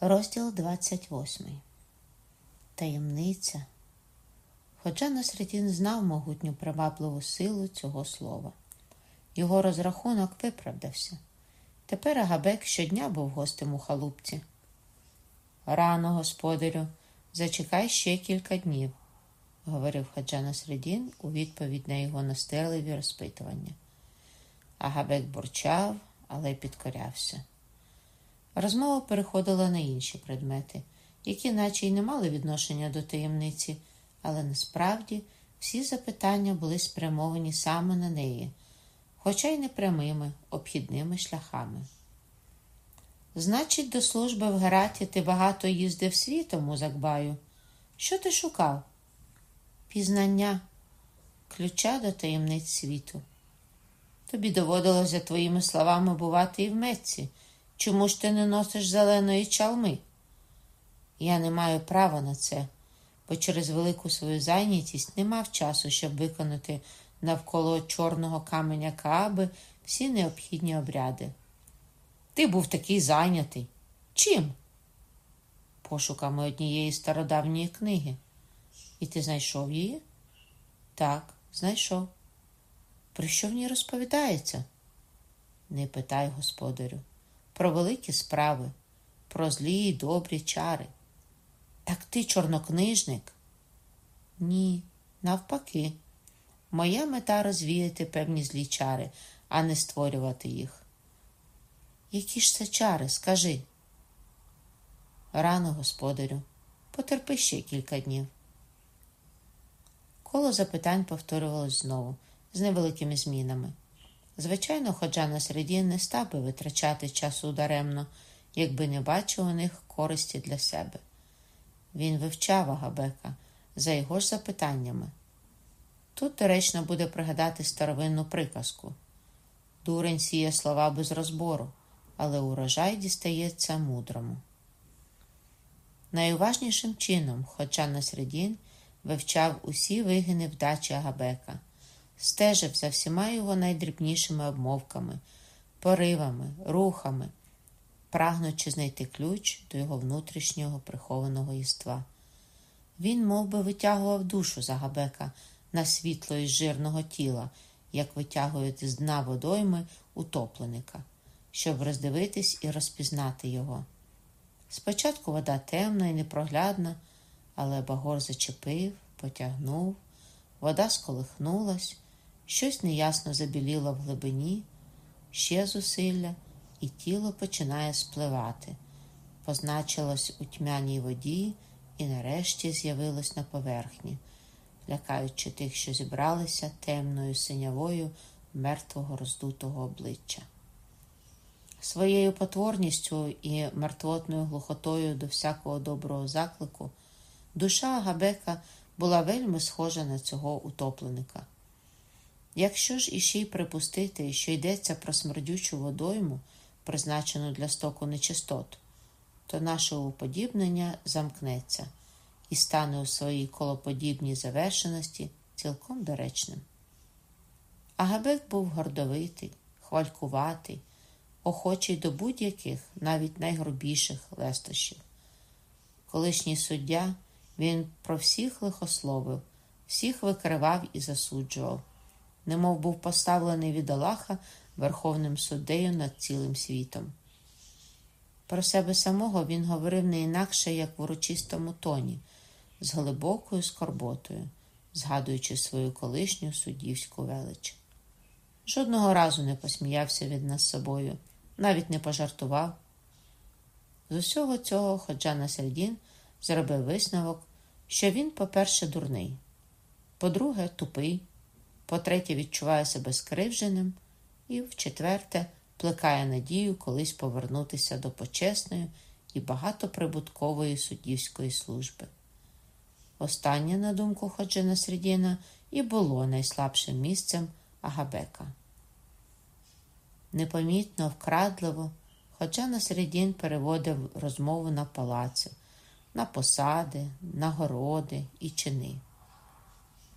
Розділ 28. Таємниця. Хоча Насредін знав могутню привабливу силу цього слова. Його розрахунок виправдався. Тепер Агабек щодня був гостем у халупці. Рано, господарю, зачекай ще кілька днів, говорив Хаджа Насредін у відповідь на його настирливі розпитування. Агабек бурчав, але підкорявся. Розмова переходила на інші предмети, які наче й не мали відношення до таємниці, але насправді всі запитання були спрямовані саме на неї, хоча й не прямими, обхідними шляхами. Значить, до служби в Гераті ти багато їздив світом, Узакбаю. Що ти шукав? Пізнання, ключа до таємниць світу. Тобі доводилося, твоїми словами, бувати і в Мецці. Чому ж ти не носиш зеленої чалми? Я не маю права на це, бо через велику свою зайнятість не мав часу, щоб виконати навколо чорного каменя Кааби всі необхідні обряди. Ти був такий зайнятий. Чим? Пошуками однієї стародавньої книги. І ти знайшов її? Так, знайшов. Про що в ній розповідається? Не питай, господарю про великі справи, про злі й добрі чари. Так ти чорнокнижник? Ні, навпаки. Моя мета розвіяти певні злі чари, а не створювати їх. Які ж це чари, скажи? Рано, господарю, потерпи ще кілька днів. Коло запитань повторювалось знову, з невеликими змінами. Звичайно, ходжа на середі не став би витрачати часу даремно, якби не бачив у них користі для себе. Він вивчав Агабека за його ж запитаннями. Тут доречно буде пригадати старовинну приказку дурень сіє слова без розбору, але урожай дістається мудрому. Найуважнішим чином, хоча на середін вивчав усі вигини вдачі Агабека стежив за всіма його найдрібнішими обмовками, поривами, рухами, прагнучи знайти ключ до його внутрішнього прихованого єства. Він мов би, витягував душу Загабека на світло із жирного тіла, як витягують з дна водойми утопленика, щоб роздивитись і розпізнати його. Спочатку вода темна і непроглядна, але багор зачепив, потягнув, вода сколихнулась, Щось неясно забіліло в глибині, ще зусилля, і тіло починає спливати, позначилось у тьмяній воді і нарешті з'явилось на поверхні, лякаючи тих, що зібралися темною синявою мертвого роздутого обличчя. Своєю потворністю і мертвотною глухотою до всякого доброго заклику душа Агабека була вельми схожа на цього утопленика. Якщо ж іще й припустити, що йдеться про смердючу водойму, призначену для стоку нечистот, то наше уподібнення замкнеться і стане у своїй колоподібній завершеності цілком доречним. Агабек був гордовитий, хвалькуватий, охочий до будь-яких, навіть найгрубіших лестощів. Колишній суддя він про всіх лихословив, всіх викривав і засуджував немов був поставлений від Аллаха Верховним суддею над цілим світом. Про себе самого він говорив не інакше, як в урочистому тоні, з глибокою скорботою, згадуючи свою колишню суддівську велич. Жодного разу не посміявся від нас собою, навіть не пожартував. З усього цього Ходжа Насредін зробив висновок, що він, по-перше, дурний, по-друге, тупий, по-третє, відчуває себе скривженим, і, в-четверте, плекає надію колись повернутися до почесної і багатоприбуткової суддівської служби. Останнє, на думку Ходжена Средіна, і було найслабшим місцем Агабека. Непомітно, вкрадливо, Ходжа Средін переводив розмову на палаци, на посади, нагороди і чини.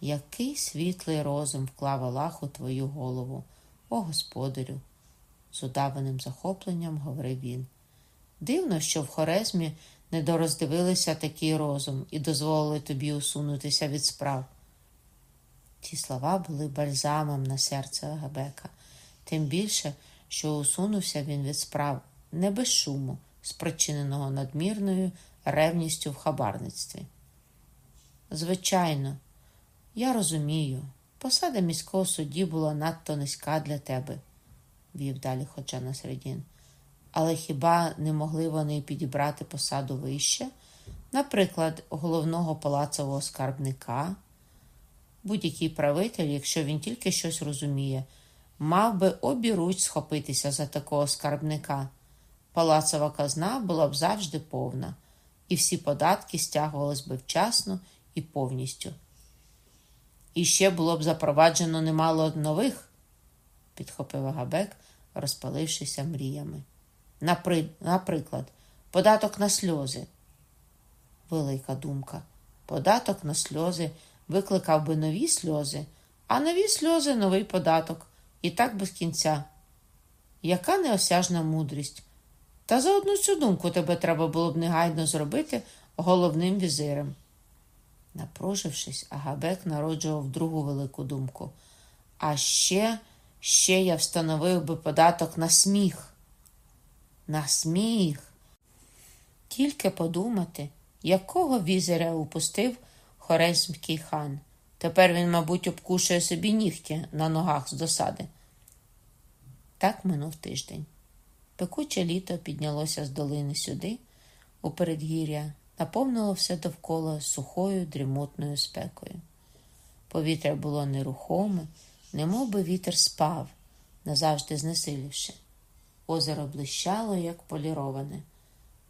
Який світлий розум вклав Аллах у твою голову, о господарю, з удаваним захопленням говорив він. Дивно, що в Хорезмі не дороздивилися такий розум і дозволили тобі усунутися від справ. Ці слова були бальзамом на серце Агабека, тим більше, що усунувся він від справ не без шуму, спричиненого надмірною ревністю в хабарництві. Звичайно, я розумію, посада міського судді була надто низька для тебе, вів далі Ходжа Насредін. Але хіба не могли вони підібрати посаду вище, наприклад, головного палацового скарбника? Будь-який правитель, якщо він тільки щось розуміє, мав би обіруч схопитися за такого скарбника. Палацова казна була б завжди повна, і всі податки стягувались би вчасно і повністю. І ще було б запроваджено немало нових, підхопив Агабек, розпалившися мріями. Напри... Наприклад, податок на сльози. Велика думка. Податок на сльози викликав би нові сльози, а нові сльози новий податок. І так без кінця. Яка неосяжна мудрість? Та за одну цю думку тебе треба було б негайно зробити головним візирем. Напружившись, Агабек народжував другу велику думку. А ще, ще я встановив би податок на сміх. На сміх. Тільки подумати, якого візеря упустив хорезмський хан. Тепер він, мабуть, обкушує собі нігті на ногах з досади. Так минув тиждень. Пекуче літо піднялося з долини сюди, у передгір'я, наповнило все довкола сухою дрімотною спекою. Повітря було нерухоме, немов би вітер спав, назавжди знесиливши. Озеро блищало, як поліроване.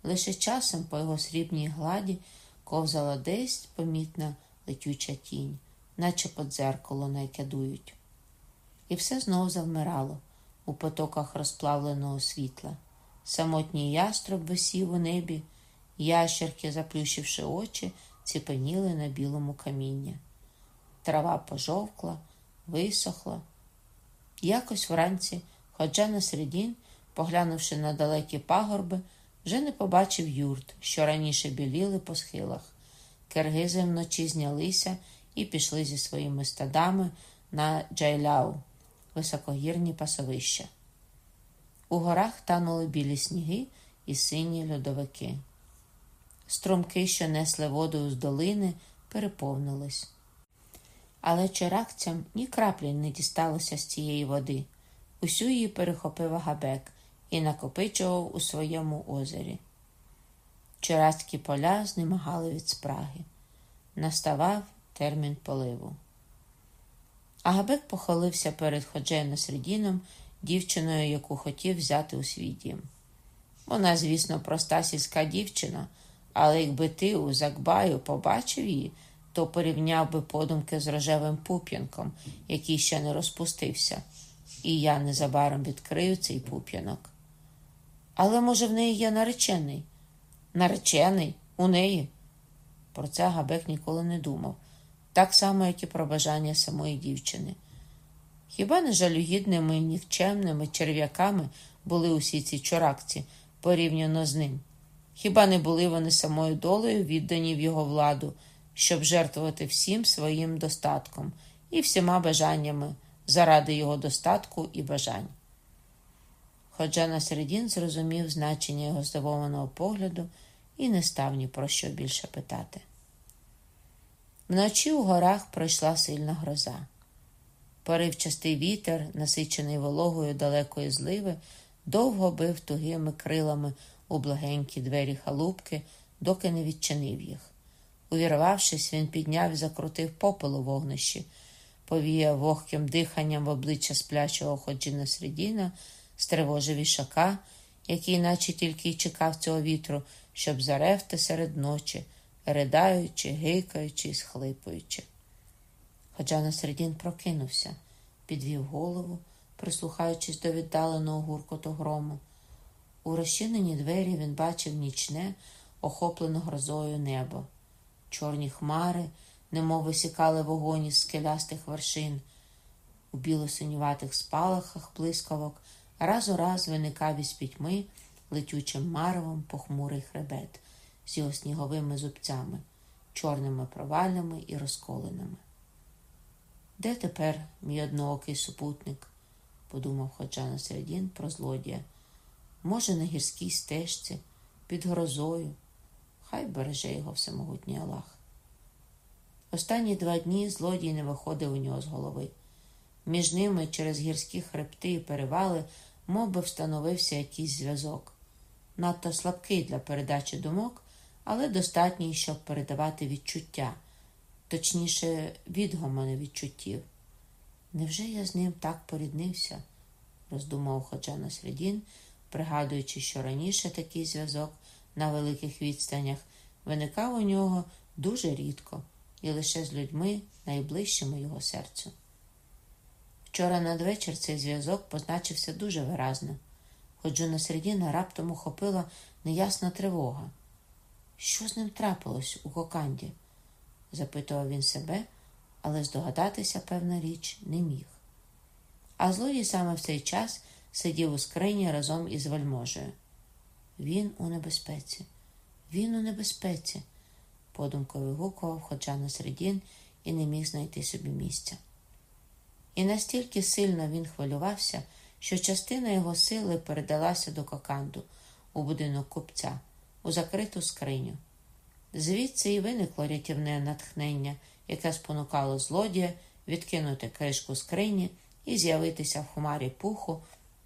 Лише часом по його срібній гладі ковзала десь помітна летюча тінь, наче по дзеркало найкядують. І все знову завмирало у потоках розплавленого світла. Самотній яструб висів у небі, ящерки, заплющивши очі, ціпеніли на білому каміння. Трава пожовкла, висохла. Якось вранці, ходжа на середін, поглянувши на далекі пагорби, вже не побачив юрт, що раніше біліли по схилах. Киргизи вночі знялися і пішли зі своїми стадами на Джайляу, високогірні пасовища. У горах танули білі сніги і сині льодовики. Струмки, що несли воду з долини, переповнились. Але чиракцям ні краплі не дісталося з цієї води. Усю її перехопив Агабек і накопичував у своєму озері. Чирацькі поля знемагали від спраги. Наставав термін поливу. Агабек похилився перед Ходжеєм Насредіном, дівчиною, яку хотів взяти у свій дім. Вона, звісно, проста сільська дівчина, але якби ти у Закбаю побачив її, то порівняв би подумки з рожевим пуп'янком, який ще не розпустився, і я незабаром відкрию цей пуп'янок. Але, може, в неї є наречений? Наречений у неї. Про це Габек ніколи не думав, так само, як і про бажання самої дівчини. Хіба не жалюгідними і нікчемними черв'яками були усі ці чоракці порівняно з ним? Хіба не були вони самою долею віддані в його владу, щоб жертвувати всім своїм достатком і всіма бажаннями заради його достатку і бажань? Ходжа на середін зрозумів значення його здивованого погляду і не став ні про що більше питати. Вночі у горах пройшла сильна гроза. Поривчастий вітер, насичений вологою далекої зливи, довго бив тугими крилами у благенькі двері халупки, доки не відчинив їх. Увірвавшись, він підняв і закрутив попел у вогнищі, повіяв вогким диханням в обличчя сплячого ходжіна Средіна, стривожив ішака, який, наче тільки й чекав цього вітру, щоб заревти серед ночі, ридаючи, гикаючи і схлипуючи. Ходжа Насредін прокинувся, підвів голову, прислухаючись до віддаленого гуркоту грому. У розчинені двері він бачив нічне, охоплене грозою небо. Чорні хмари, немов висікали вогонь із скелястих вершин. У білосинюватих спалахах блискавок раз у раз виникав із пітьми летючим маревом похмурий хребет з його сніговими зубцями, чорними провалями і розколеними. Де тепер мій одноокий супутник? подумав Ходжана Середін про злодія. Може, на гірській стежці, під грозою. Хай береже його всемогутній Аллах. Останні два дні злодій не виходив у нього з голови. Між ними через гірські хребти і перевали мов би, встановився якийсь зв'язок. Надто слабкий для передачі думок, але достатній, щоб передавати відчуття, точніше, відгомони відчуттів. Невже я з ним так поріднився? роздумав Ходжана Средін, пригадуючи, що раніше такий зв'язок на великих відстанях виникав у нього дуже рідко і лише з людьми, найближчими його серцю. Вчора надвечір цей зв'язок позначився дуже виразно. хоч Ходжу Середіна раптом охопила неясна тривога. Що з ним трапилось у коканді? запитував він себе, але здогадатися, певна річ, не міг. А злодій саме в цей час сидів у скрині разом із вельможею. Він у небезпеці, він у небезпеці, подумко вигукував Ходжана Середін і не міг знайти собі місця. І настільки сильно він хвилювався, що частина його сили передалася до коканду у будинок купця, у закриту скриню. Звідси і виникло рятівне натхнення, яке спонукало злодія відкинути кришку скрині і з'явитися в хумарі пуху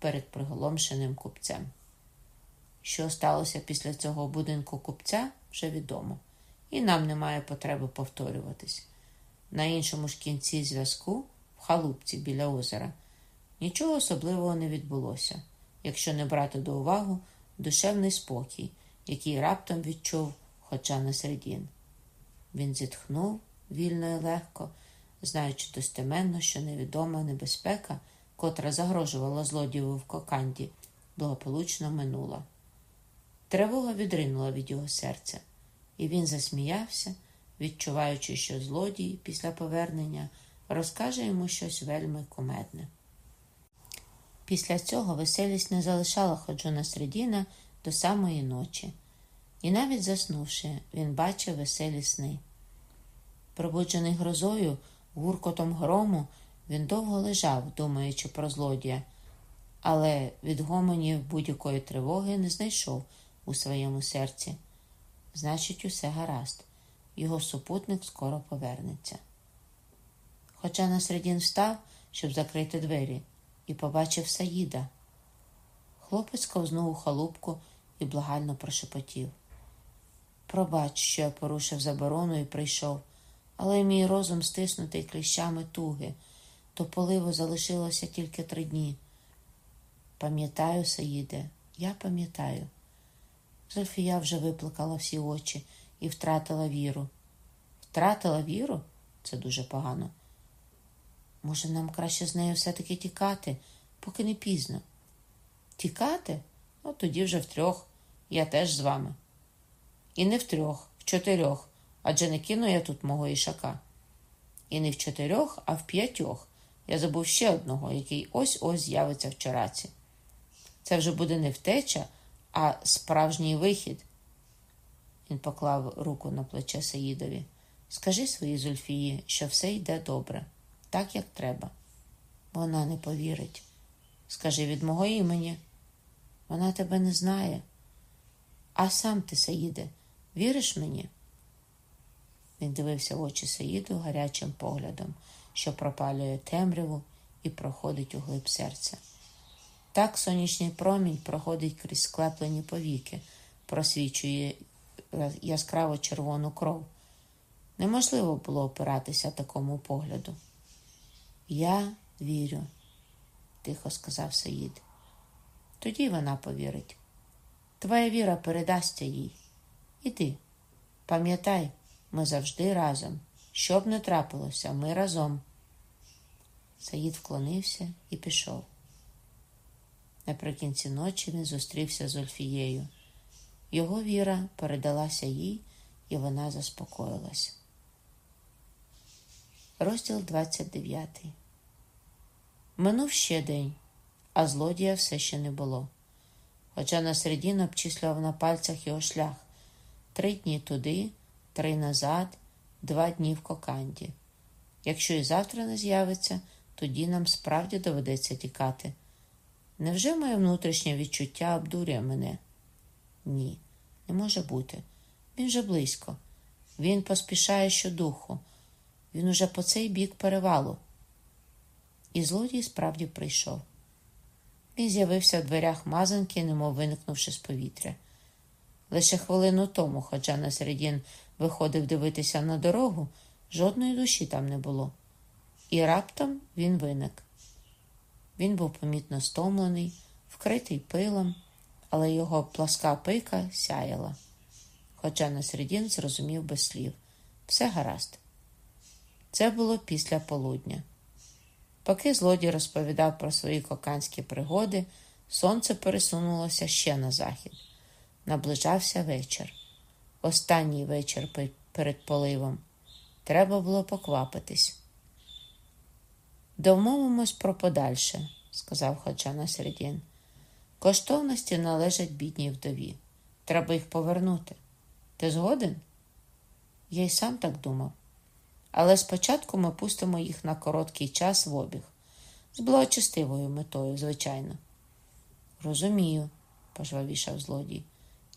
перед приголомшеним купцем. Що сталося після цього будинку купця, вже відомо, і нам немає потреби повторюватись. На іншому ж кінці зв'язку в халупці біля озера. Нічого особливого не відбулося, якщо не брати до уваги душевний спокій, який раптом відчув хоча на середін. Він зітхнув вільно і легко, знаючи достеменно, що невідома небезпека, котра загрожувала злодію в коканді, благополучно минула. Тривога відринула від його серця, і він засміявся, відчуваючи, що злодій після повернення розкаже йому щось вельми кумедне. Після цього веселість не залишала Ходжуна Средіна до самої ночі, і навіть заснувши, він бачив веселі сни. Пробуджений грозою, гуркотом грому, він довго лежав, думаючи про злодія, але від гомонів будь-якої тривоги не знайшов у своєму серці. Значить, усе гаразд, його супутник скоро повернеться. Хоча Насредін встав, щоб закрити двері, і побачив Саїда. Хлопець ковзнув у халупку і благально прошепотів. Пробач, що я порушив заборону і прийшов, але мій розум стиснутий кліщами туги, до поливу залишилося тільки три дні. Пам'ятаю, Саїде, я пам'ятаю. Зофія вже виплакала всі очі і втратила віру. Втратила віру? Це дуже погано. Може, нам краще з нею все-таки тікати, поки не пізно. Тікати? Ну, тоді вже втрьох. Я теж з вами. І не втрьох, в чотирьох, адже не кину я тут мого ішака. І не в чотирьох, а в п'ятьох. Я забув ще одного, який ось ось з'явиться вчораці. Це вже буде не втеча, а справжній вихід. Він поклав руку на плече Саїдові. Скажи своїй Зульфії, що все йде добре так, як треба. Вона не повірить. Скажи від мого імені. Вона тебе не знає. А сам ти, Саїде, віриш мені? Він дивився в очі Саїду гарячим поглядом, що пропалює темряву і проходить у глиб серця. Так сонячний промінь проходить крізь склеплені повіки, просвічує яскраво червону кров. Неможливо було опиратися такому погляду. Я вірю, тихо сказав Саїд. Тоді вона повірить. Твоя віра передасться їй. Іди, пам'ятай, ми завжди разом. Що б не трапилося, ми разом. Саїд вклонився і пішов. Наприкінці ночі він зустрівся з Ольфією. Його віра передалася їй, і вона заспокоїлась. Розділ 29. Минув ще день, а злодія все ще не було. хоча на середін обчислював на пальцях його шлях. Три дні туди, три назад, два дні в коканді. Якщо і завтра не з'явиться, тоді нам справді доведеться тікати. Невже моє внутрішнє відчуття обдурює мене? Ні, не може бути. Він же близько. Він поспішає щодуху. Він уже по цей бік перевалу. І злодій справді прийшов. Він з'явився в дверях мазанки, немов виникнувши з повітря. Лише хвилину тому, хоча на середін виходив дивитися на дорогу, жодної душі там не було. І раптом він виник. Він був помітно стомлений, вкритий пилом, але його пласка пика сяяла. Хоча на середін зрозумів без слів все гаразд. Це було після полудня. Поки злодій розповідав про свої коканські пригоди, сонце пересунулося ще на захід. Наближався вечір. Останній вечір перед поливом. Треба було поквапитись. Домовимось про подальше, сказав Ходжа на середін. Коштовності належать бідній вдові. Треба їх повернути. Ти згоден? Я й сам так думав. Але спочатку ми пустимо їх на короткий час в обіг, з благочестивою метою, звичайно. Розумію, пожвавішав злодій,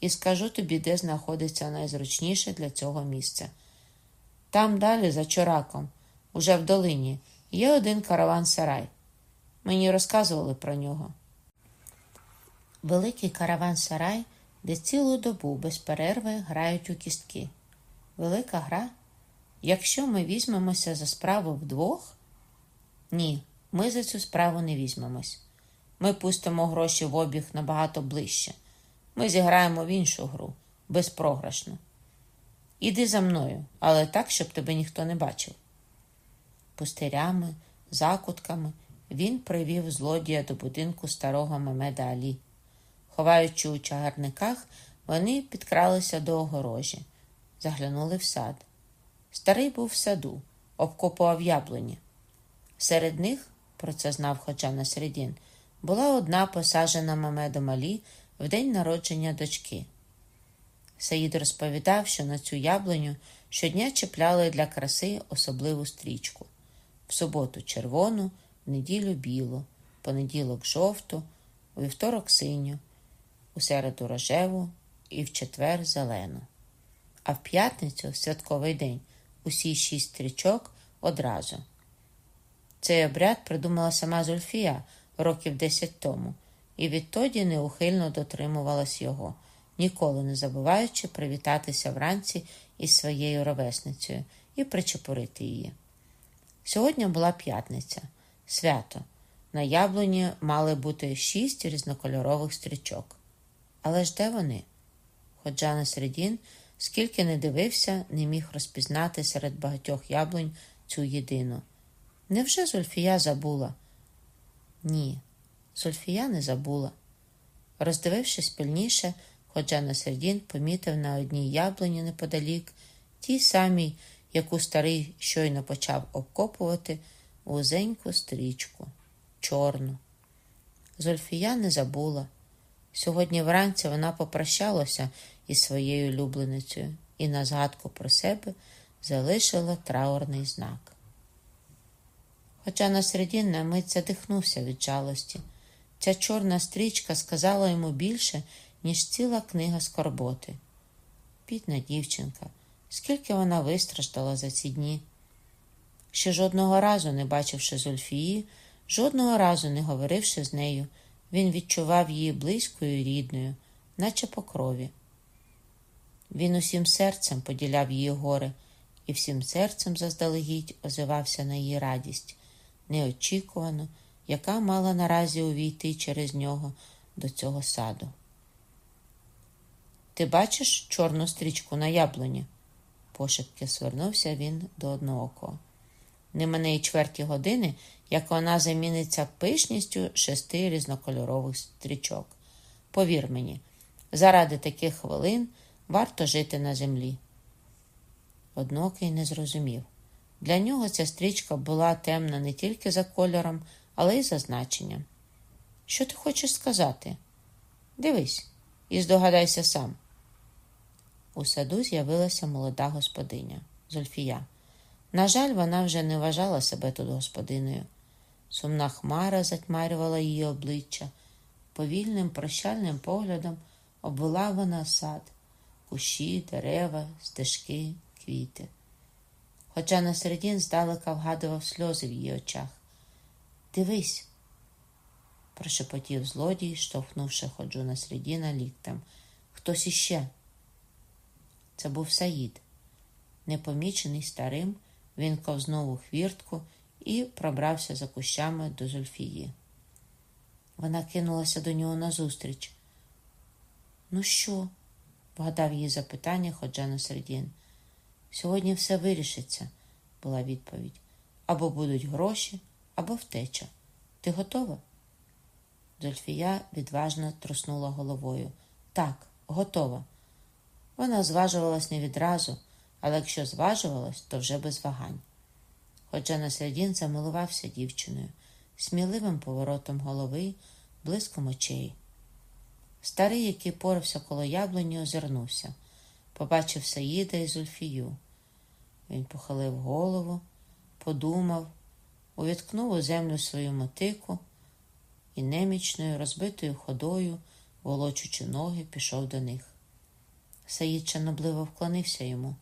і скажу тобі, де знаходиться найзручніше для цього місця. Там далі, за чораком, уже в долині, є один караван сарай. Мені розказували про нього. Великий караван сарай, де цілу добу без перерви грають у кістки. Велика гра. Якщо ми візьмемося за справу вдвох, ні, ми за цю справу не візьмемось. Ми пустимо гроші в обіг набагато ближче. Ми зіграємо в іншу гру, безпрограшну. Іди за мною, але так, щоб тебе ніхто не бачив. Пустирями, закутками він привів злодія до будинку старого Мемеда Алі. Ховаючи у чагарниках, вони підкралися до огорожі, заглянули в сад. Старий був в саду, обкопував яблуні. Серед них, про це знав хоча на середін, була одна посаджена Мамедом Алі в день народження дочки. Саїд розповідав, що на цю яблуню щодня чіпляли для краси особливу стрічку в суботу червону, в неділю білу, понеділок жовту, у вівторок синю, у середу рожеву і в четвер зелену. А в п'ятницю, святковий день, усі шість стрічок одразу. Цей обряд придумала сама Зульфія років десять тому, і відтоді неухильно дотримувалась його, ніколи не забуваючи привітатися вранці із своєю ровесницею і причепурити її. Сьогодні була п'ятниця, свято. На яблуні мали бути шість різнокольорових стрічок. Але ж де вони? Ходжа середін скільки не дивився, не міг розпізнати серед багатьох яблунь цю єдину. Невже Зульфія забула? Ні, Зульфія не забула. Роздивившись пильніше, Ходжа на середін помітив на одній яблуні неподалік, тій самій, яку старий щойно почав обкопувати, вузеньку стрічку, чорну. Зульфія не забула. Сьогодні вранці вона попрощалася із своєю улюбленицею і на згадку про себе залишила траурний знак. Хоча на середін на мить задихнувся від жалості, ця чорна стрічка сказала йому більше, ніж ціла книга скорботи. Бідна дівчинка, скільки вона вистраждала за ці дні. Ще жодного разу, не бачивши Зульфії, жодного разу не говоривши з нею, він відчував її близькою і рідною, наче по крові. Він усім серцем поділяв її горе і всім серцем заздалегідь озивався на її радість, неочікувано, яка мала наразі увійти через нього до цього саду. Ти бачиш чорну стрічку на яблуні? пошепки свернувся він до одноокого. Не мене й чверті години, як вона заміниться пишністю шести різнокольорових стрічок. Повір мені, заради таких хвилин варто жити на землі. Однокий не зрозумів. Для нього ця стрічка була темна не тільки за кольором, але й за значенням. Що ти хочеш сказати? Дивись і здогадайся сам. У саду з'явилася молода господиня Зольфія. На жаль, вона вже не вважала себе тут господиною. Сумна хмара затьмарювала її обличчя. Повільним прощальним поглядом обвела вона сад, кущі, дерева, стежки, квіти. Хоча на середін здалека вгадував сльози в її очах. Дивись, прошепотів злодій, штовхнувши ходжу на середіна ліктем. Хтось іще. Це був Саїд. Непомічений старим, він ковзнув у хвіртку і пробрався за кущами до Зульфії. Вона кинулася до нього назустріч. Ну що? вгадав її запитання ходжа на середін. Сьогодні все вирішиться, була відповідь. Або будуть гроші, або втеча. Ти готова? Зольфія відважно труснула головою. Так, готова. Вона зважувалась не відразу, але якщо зважувалась, то вже без вагань. Хоча на середін замилувався дівчиною, сміливим поворотом голови, блиском очей. Старий, який порався коло яблуні, озирнувся, побачив Саїда і Зульфію. Він похилив голову, подумав, увіткнув у землю свою мотику і немічною, розбитою ходою, волочучи ноги, пішов до них. Саїд шанобливо вклонився йому.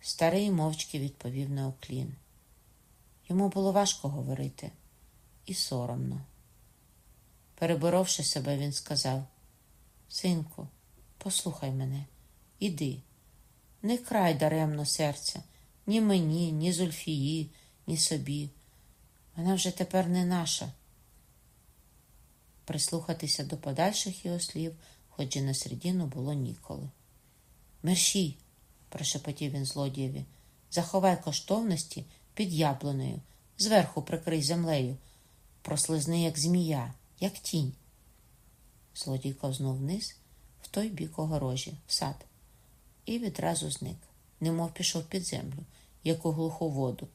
Старий мовчки відповів на оклін. Йому було важко говорити і соромно. Переборовши себе, він сказав: Синку, послухай мене, іди, не край даремно серця, ні мені, ні Зульфії, ні собі. Вона вже тепер не наша. Прислухатися до подальших його слів, хоч і на середину було ніколи. Мерщій, прошепотів він злодієві, заховай коштовності під яблунею, зверху прикрий землею, прослизни, як змія, як тінь. Злодій ковзнув вниз, в той бік огорожі, в сад, і відразу зник, немов пішов під землю, як у глуху воду,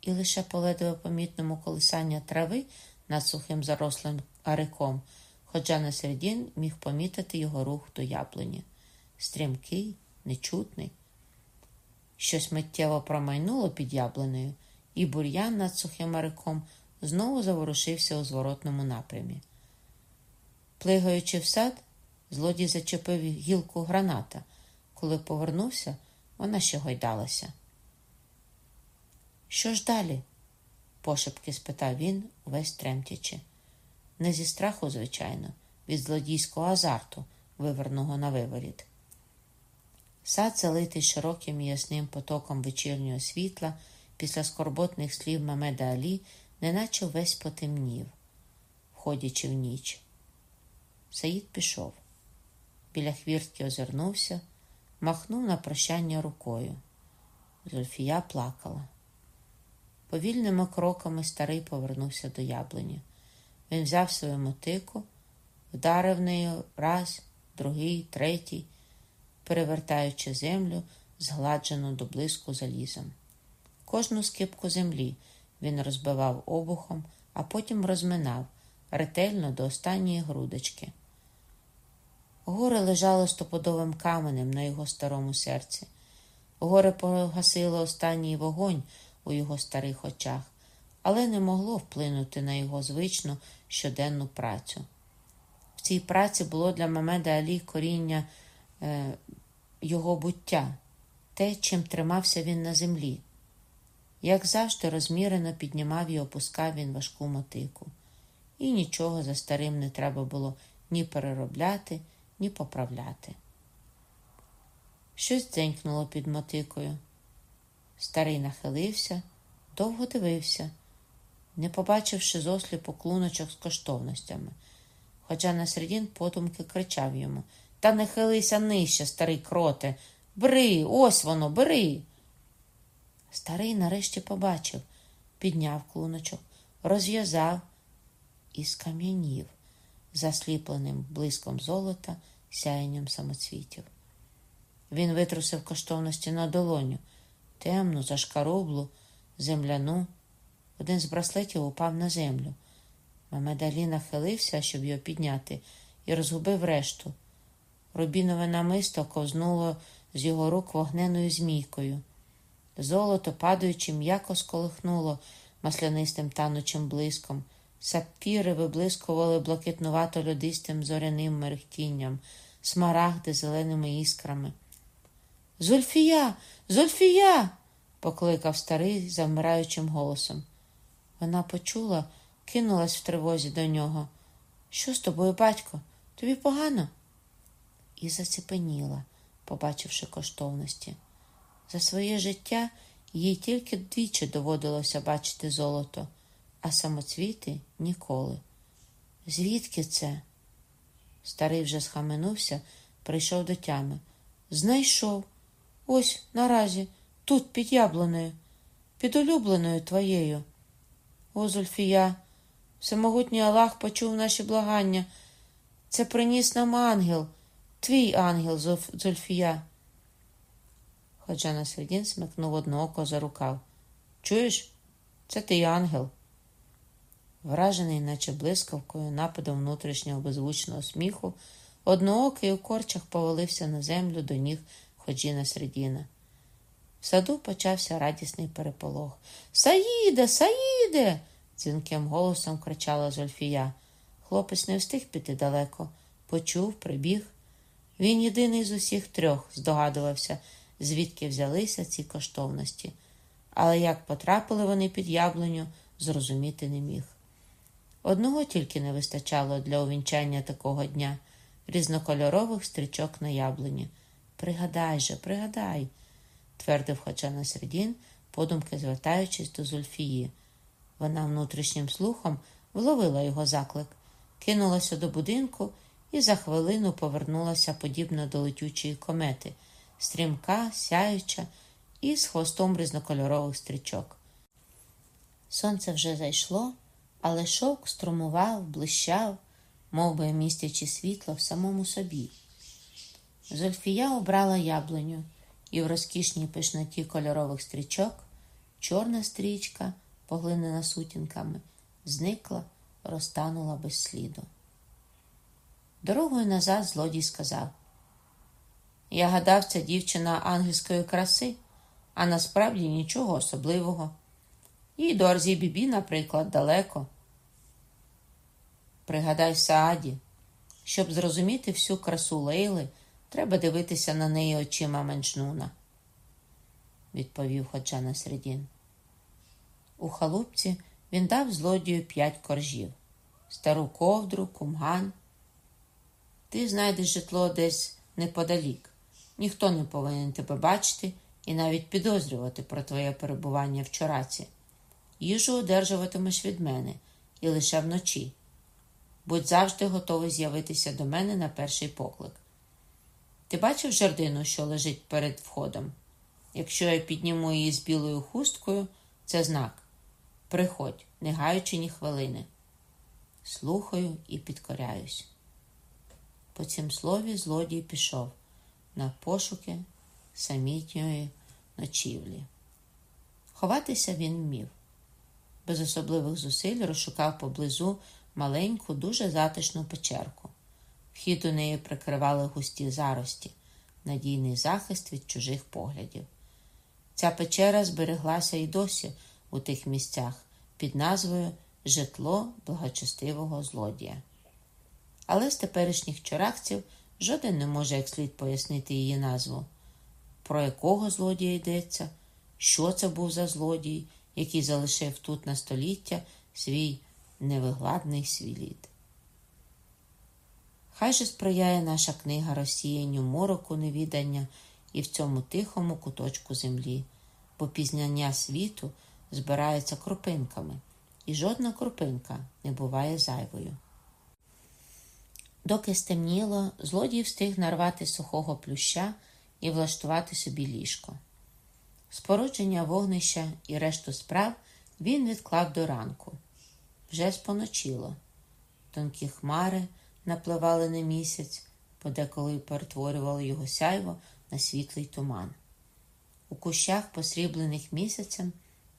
і лише по ледве помітному колисання трави над сухим зарослим ариком, хоча на середін міг помітити його рух до яблуні. Стрімкий, нечутний. Щось миттєво промайнуло під яблунею, і бур'ян над сухим ариком знову заворушився у зворотному напрямі. Плигаючи в сад, злодій зачепив гілку граната. Коли повернувся, вона ще гойдалася. Що ж далі? пошепки спитав він, увесь тремтячи. Не зі страху, звичайно, від злодійського азарту, виверного на виворіт. Сад, залитий широким і ясним потоком вечірнього світла, після скорботних слів Мамеда Алі, неначе весь потемнів, входячи в ніч. Саїд пішов. Біля хвіртки озирнувся, махнув на прощання рукою. Зульфія плакала. Повільними кроками старий повернувся до яблуні. Він взяв свою мотику, вдарив нею раз, другий, третій, перевертаючи землю, згладжену до блиску залізом. Кожну скипку землі він розбивав обухом, а потім розминав ретельно до останньої грудочки. Горе лежало стоподовим каменем на його старому серці. Горе погасило останній вогонь у його старих очах, але не могло вплинути на його звичну щоденну працю. В цій праці було для Мамеда Алі коріння е, його буття, те, чим тримався він на землі. Як завжди, розмірено піднімав і опускав він важку мотику, і нічого за старим не треба було ні переробляти, ні поправляти. Щось дзенькнуло під мотикою. Старий нахилився, довго дивився, не побачивши зосліпу клуночок з коштовностями, хоча на середін подумки кричав йому Та не хилися нижче, старий кроте. Бери, ось воно, бери. Старий нарешті побачив, підняв клуночок, розв'язав і скам'янів, засліпленим блиском золота, сяєнням самоцвітів. Він витрусив коштовності на долоню, темну, зашкарублу, земляну. Один з браслетів упав на землю. Мамедалі нахилився, щоб його підняти, і розгубив решту. Рубінове намисто ковзнуло з його рук вогненою змійкою. Золото, падаючи, м'яко сколихнуло маслянистим танучим блиском. Сапфіри виблискували блакитнувато льодистим зоряним мерехтінням, смарагди зеленими іскрами. Зульфія, Зульфія. покликав старий завмираючим голосом. Вона почула, кинулась в тривозі до нього. Що з тобою, батько? Тобі погано? І заціпеніла, побачивши коштовності. За своє життя їй тільки двічі доводилося бачити золото, а самоцвіти ніколи. Звідки це? Старий вже схаменувся, прийшов до тями. Знайшов. Ось наразі, тут, під яблуною, під улюбленою твоєю. О, Зульфія, всемогутній Аллах почув наші благання. Це приніс нам ангел, твій ангел, Зульфія. Ходжа на середін смикнув одне око за рукав. Чуєш? Це ти ангел. Вражений, наче блискавкою, нападом внутрішнього беззвучного сміху, одноокий у корчах повалився на землю до ніг Ходжіна Середіна. В саду почався радісний переполох. Саїде, Саїде. дзвінким голосом кричала Зольфія. Хлопець не встиг піти далеко. Почув, прибіг. Він єдиний з усіх трьох здогадувався, звідки взялися ці коштовності. Але як потрапили вони під яблуню, зрозуміти не міг. Одного тільки не вистачало для увінчання такого дня різнокольорових стрічок на яблуні. Пригадай же, пригадай, твердив хоча на середін, подумки звертаючись до Зульфії. Вона внутрішнім слухом вловила його заклик, кинулася до будинку і за хвилину повернулася подібно до летючої комети, стрімка, сяюча і з хвостом різнокольорових стрічок. Сонце вже зайшло, але шовк струмував, блищав, мов би містячи світло в самому собі. Зольфія обрала яблуню, і в розкішній пишноті кольорових стрічок чорна стрічка, поглинена сутінками, зникла, розтанула без сліду. Дорогою назад злодій сказав Я гадав, це дівчина ангельської краси, а насправді нічого особливого. І до Арзі Бібі, наприклад, далеко. Пригадай Сааді, щоб зрозуміти всю красу Лейли, треба дивитися на неї очима Меншнуна, відповів Ходжа на середін. У халупці він дав злодію п'ять коржів, стару ковдру, кумган. Ти знайдеш житло десь неподалік. Ніхто не повинен тебе бачити і навіть підозрювати про твоє перебування в чораці. Їжу одержуватимеш від мене і лише вночі. Будь завжди готовий з'явитися до мене на перший поклик. Ти бачив жердину, що лежить перед входом? Якщо я підніму її з білою хусткою, це знак. Приходь, не гаючи ні хвилини. Слухаю і підкоряюсь. По цім слові злодій пішов на пошуки самітньої ночівлі. Ховатися він вмів. Без особливих зусиль розшукав поблизу маленьку, дуже затишну печерку. Вхід у неї прикривали густі зарості, надійний захист від чужих поглядів. Ця печера збереглася і досі у тих місцях під назвою Житло благочестивого злодія. Але з теперішніх чорахців жоден не може як слід пояснити її назву, про якого злодія йдеться, що це був за злодій, який залишив тут на століття свій невигладний свіліт. Хай же сприяє наша книга розсіянню мороку невідання і в цьому тихому куточку землі, бо пізнання світу збирається крупинками, і жодна крупинка не буває зайвою. Доки стемніло, злодій встиг нарвати сухого плюща і влаштувати собі ліжко. Спорудження вогнища і решту справ він відклав до ранку. Вже споночило. Тонкі хмари напливали на місяць, подеколи перетворювали його сяйво на світлий туман. У кущах, посріблених місяцем,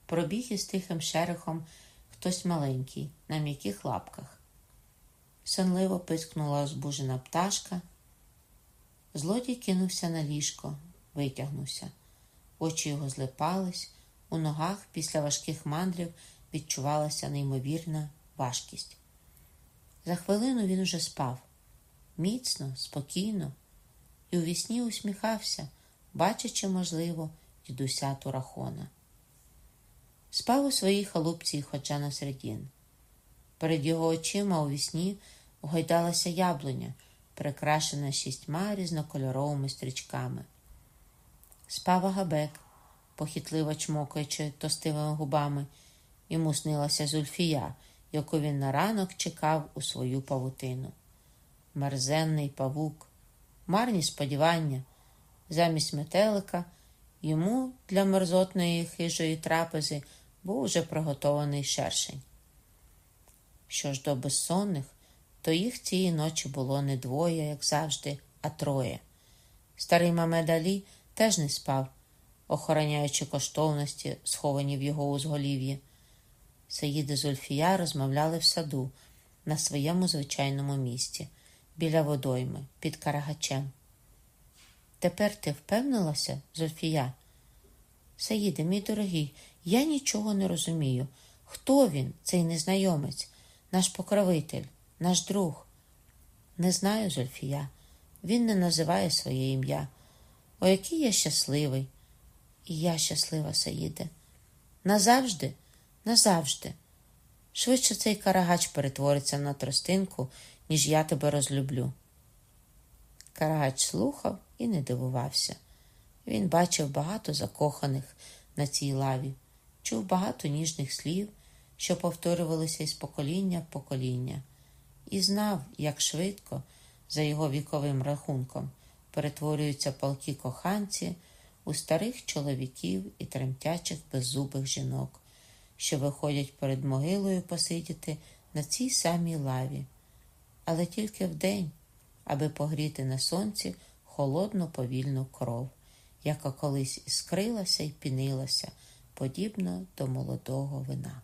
пробіг із тихим шерехом хтось маленький, на м'яких лапках. сонливо пискнула озбужена пташка. Злодій кинувся на ліжко, витягнувся. Очі його злипались, у ногах після важких мандрів відчувалася неймовірна важкість. За хвилину він уже спав міцно, спокійно, і у вісні усміхався, бачачи, можливо, дідуся Турахона. Спав у своїй халупці хоча на середін. Перед його очима у вісні гойдалася яблуня, прикрашена шістьма різнокольоровими стрічками. Спав Агабек, похитливо чмокаючи тостивими губами, йому снилася Зульфія, яку він на ранок чекав у свою павутину. Мерзенний павук, марні сподівання, замість метелика йому для мерзотної хижої трапези був уже приготований шершень. Що ж до безсонних, то їх цієї ночі було не двоє, як завжди, а троє. Старий Мамед Алі теж не спав, охороняючи коштовності, сховані в його узголів'ї. Саїди Зульфія розмовляли в саду на своєму звичайному місці, біля водойми, під карагачем. Тепер ти впевнилася, Зульфія? Саїде, мій дорогий, я нічого не розумію. Хто він, цей незнайомець, наш покровитель, наш друг? Не знаю, Зульфія. Він не називає своє ім'я. О, який я щасливий. І я щаслива, Саїде. Назавжди, назавжди. Швидше цей карагач перетвориться на тростинку, ніж я тебе розлюблю. Карагач слухав і не дивувався. Він бачив багато закоханих на цій лаві, чув багато ніжних слів, що повторювалися із покоління в покоління, і знав, як швидко, за його віковим рахунком, перетворюються палки коханці у старих чоловіків і тремтячих беззубих жінок, що виходять перед могилою посидіти на цій самій лаві, але тільки вдень, аби погріти на сонці холодну повільну кров, яка колись іскрилася і пінилася, подібно до молодого вина.